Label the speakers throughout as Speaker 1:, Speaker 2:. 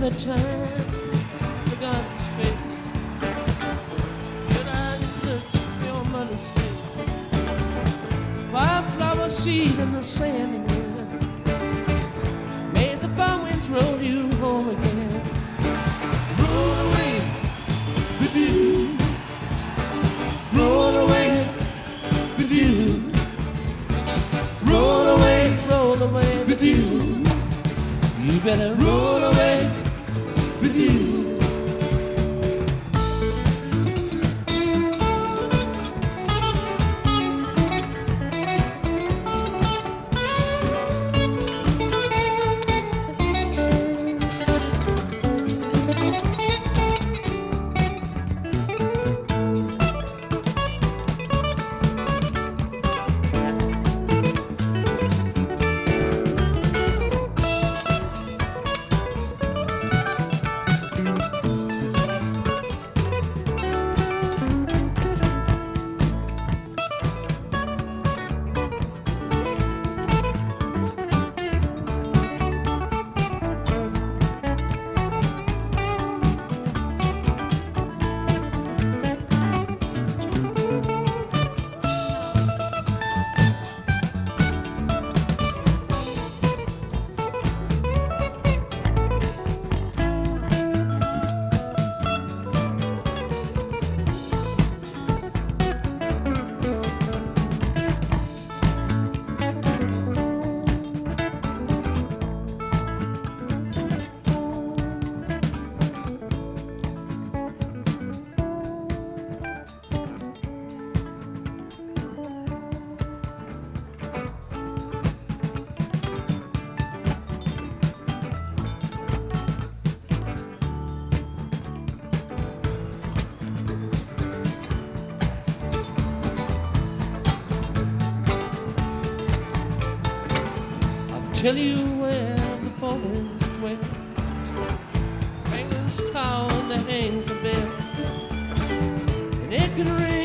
Speaker 1: the time. On his face. Good eyes looked your mother's face. Wildflower seed in the sand again. Made the far winds roll you home again. Roll away the dew. Roll away the dew. Roll away, roll away the dew. You better roll away tell you where the forest dwell. Hangers tower that hangs the bell, and it can ring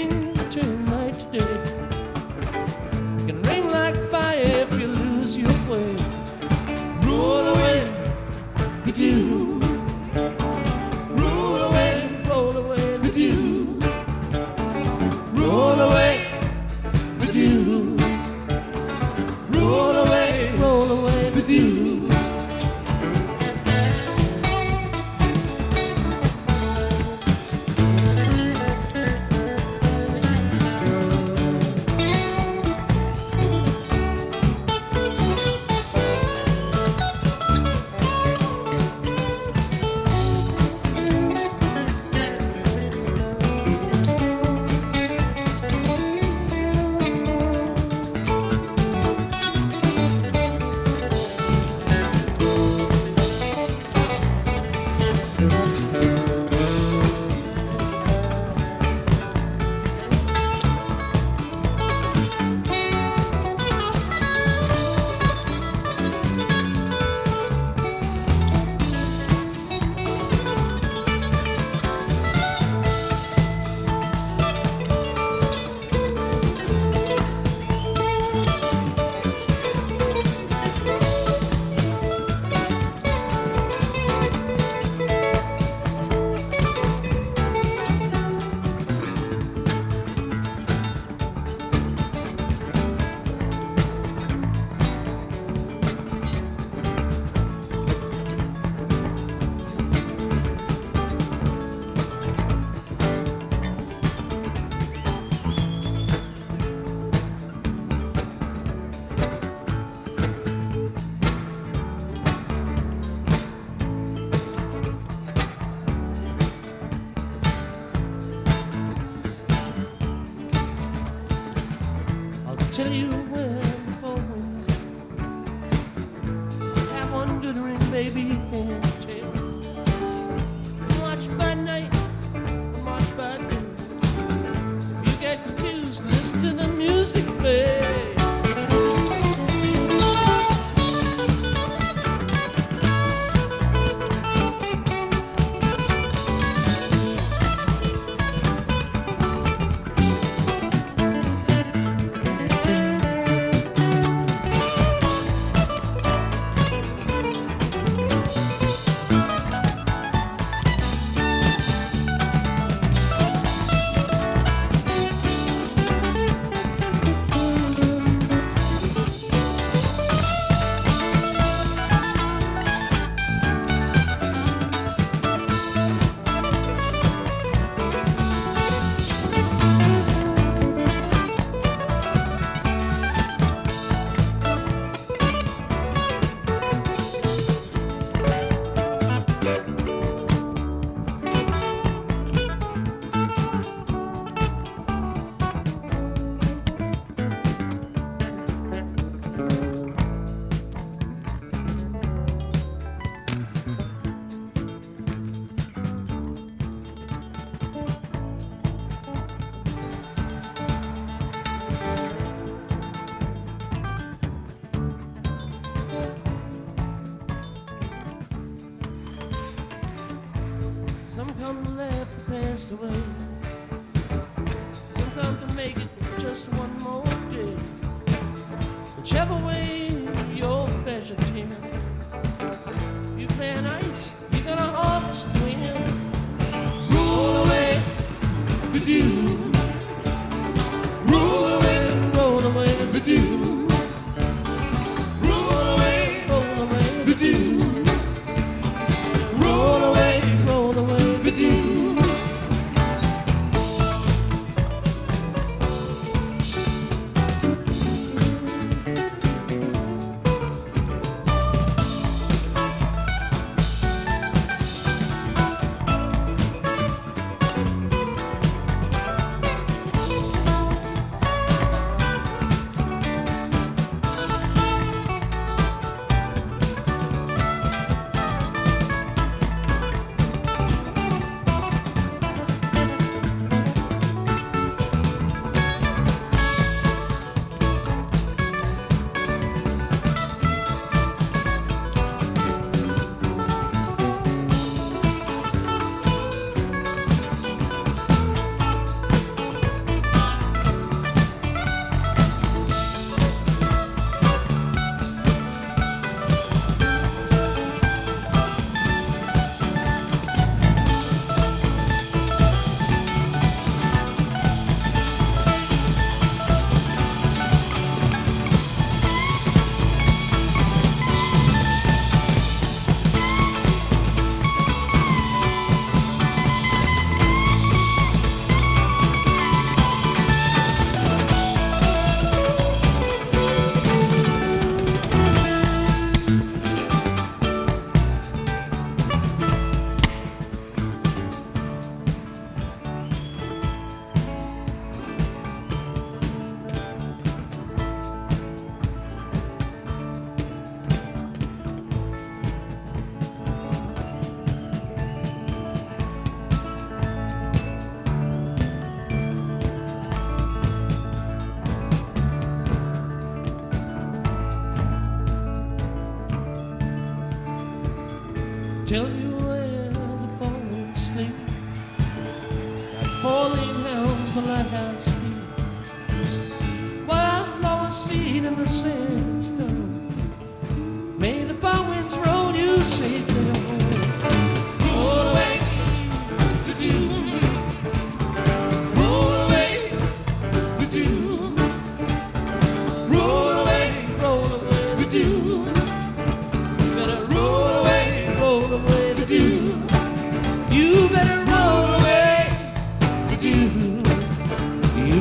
Speaker 1: just the way. Some come to make it just one more day. Whichever tell you when to fall asleep. That falling hell's the lighthouse. Wildflower seed in the sand.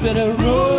Speaker 1: better run.